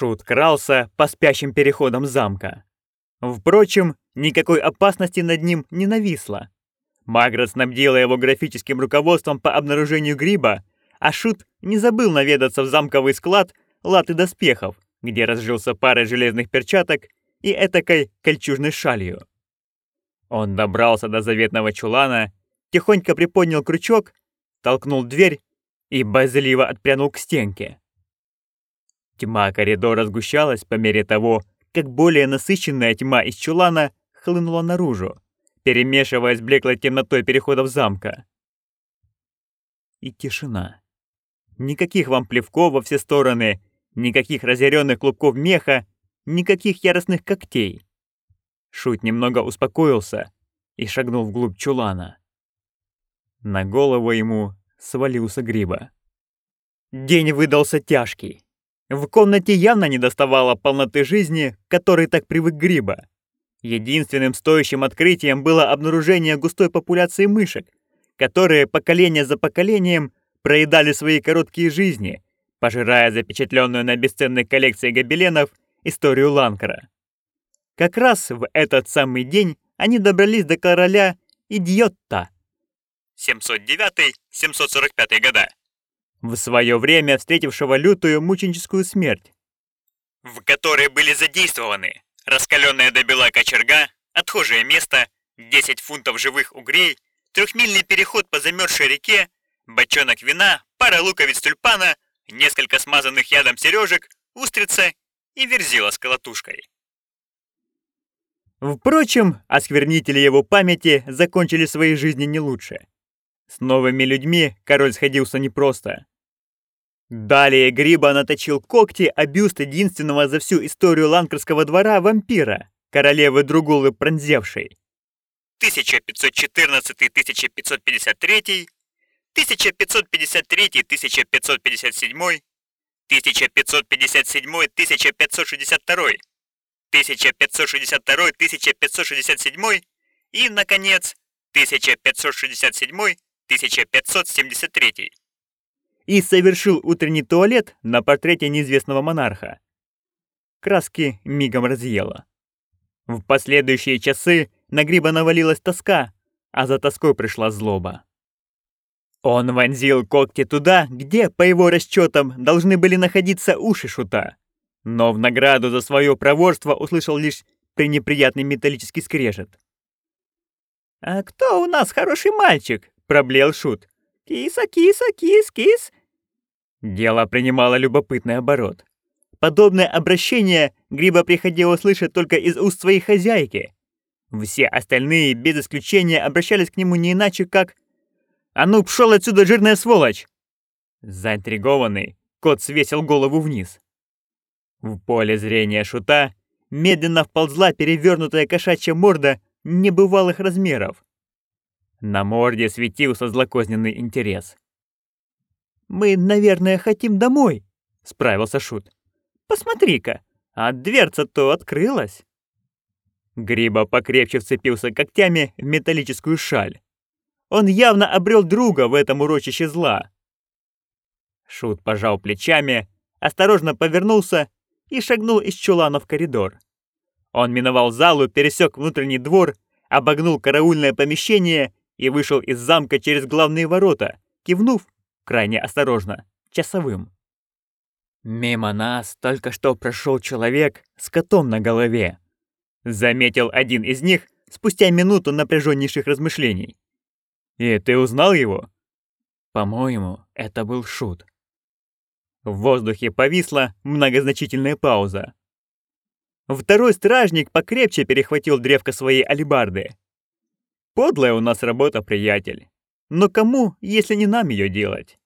Шут крался по спящим переходам замка. Впрочем, никакой опасности над ним не нависло. Маград снабдила его графическим руководством по обнаружению гриба, а Шут не забыл наведаться в замковый склад латы доспехов, где разжился парой железных перчаток и этакой кольчужной шалью. Он добрался до заветного чулана, тихонько приподнял крючок, толкнул дверь и базливо отпрянул к стенке. Тьма коридора сгущалась по мере того, как более насыщенная тьма из чулана хлынула наружу, перемешиваясь с блеклой темнотой переходов замка. И тишина. Никаких вам плевков во все стороны, никаких разъяренных клубков меха, никаких яростных когтей. Шут немного успокоился и шагнул вглубь чулана. На голову ему свалился гриба. День выдался тяжкий. В комнате явно не доставало полноты жизни, которой так привык Гриба. Единственным стоящим открытием было обнаружение густой популяции мышек, которые поколение за поколением проедали свои короткие жизни, пожирая запечатленную на бесценной коллекции гобеленов историю Ланкара. Как раз в этот самый день они добрались до короля Идиотта. 709-745 года в свое время встретившего лютую мученическую смерть, в которой были задействованы раскаленная до бела кочерга, отхожее место, 10 фунтов живых угрей, трехмильный переход по замерзшей реке, бочонок вина, пара луковиц тюльпана, несколько смазанных ядом сережек, устрица и верзила с колотушкой. Впрочем, осквернители его памяти закончили свои жизни не лучше. С новыми людьми король сходился непросто. Далее Гриба наточил когти о бюст единственного за всю историю ланкерского двора вампира, королевы Другулы Пронзевшей. 1514-1553, 1553-1557, 1557-1562, 1562-1567 и, наконец, 1567-1573 и совершил утренний туалет на портрете неизвестного монарха. Краски мигом разъела. В последующие часы на Гриба навалилась тоска, а за тоской пришла злоба. Он вонзил когти туда, где, по его расчетам, должны были находиться уши шута. Но в награду за свое проворство услышал лишь пренеприятный металлический скрежет. «А кто у нас хороший мальчик?» — проблеял шут. «Киса, киса, кис, кис, Дело принимало любопытный оборот. Подобное обращение Гриба приходило слышать только из уст своей хозяйки. Все остальные, без исключения, обращались к нему не иначе, как «А ну, пшёл отсюда, жирная сволочь!» Заинтригованный, кот свесил голову вниз. В поле зрения шута медленно вползла перевернутая кошачья морда небывалых размеров. На морде светился злокозненный интерес. «Мы, наверное, хотим домой», — справился Шут. «Посмотри-ка, а дверца-то открылась». Гриба покрепче вцепился когтями в металлическую шаль. Он явно обрел друга в этом урочище зла. Шут пожал плечами, осторожно повернулся и шагнул из чулана в коридор. Он миновал залу, пересек внутренний двор, обогнул караульное помещение и вышел из замка через главные ворота, кивнув крайне осторожно, часовым. Мимо нас только что прошел человек с котом на голове. Заметил один из них спустя минуту напряженнейших размышлений. И ты узнал его? По-моему, это был шут. В воздухе повисла многозначительная пауза. Второй стражник покрепче перехватил древко своей алебарды. Подлая у нас работа, приятель. Но кому, если не нам ее делать?